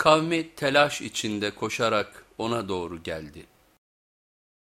Kavmi telaş içinde koşarak ona doğru geldi.